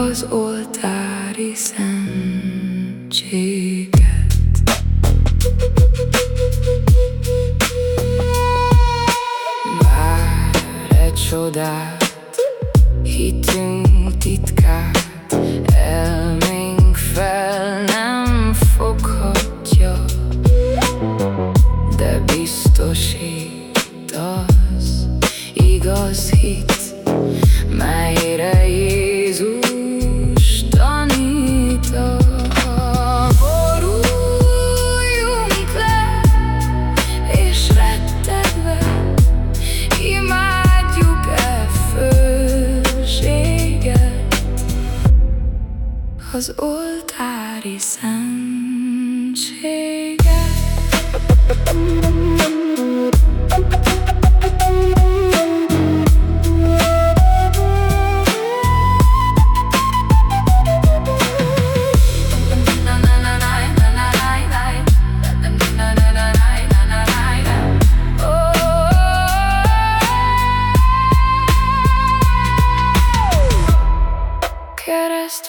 az oltári szentséget. Vár egy csodát, hitünk titkát, elménk fel nem foghatja, de biztosít az igaz hit, melyre ír. az oltári szentséget. Kereszt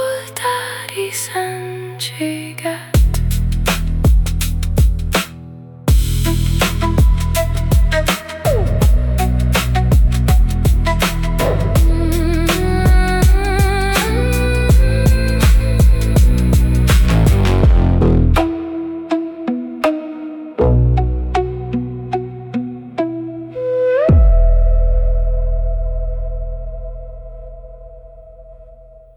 descendent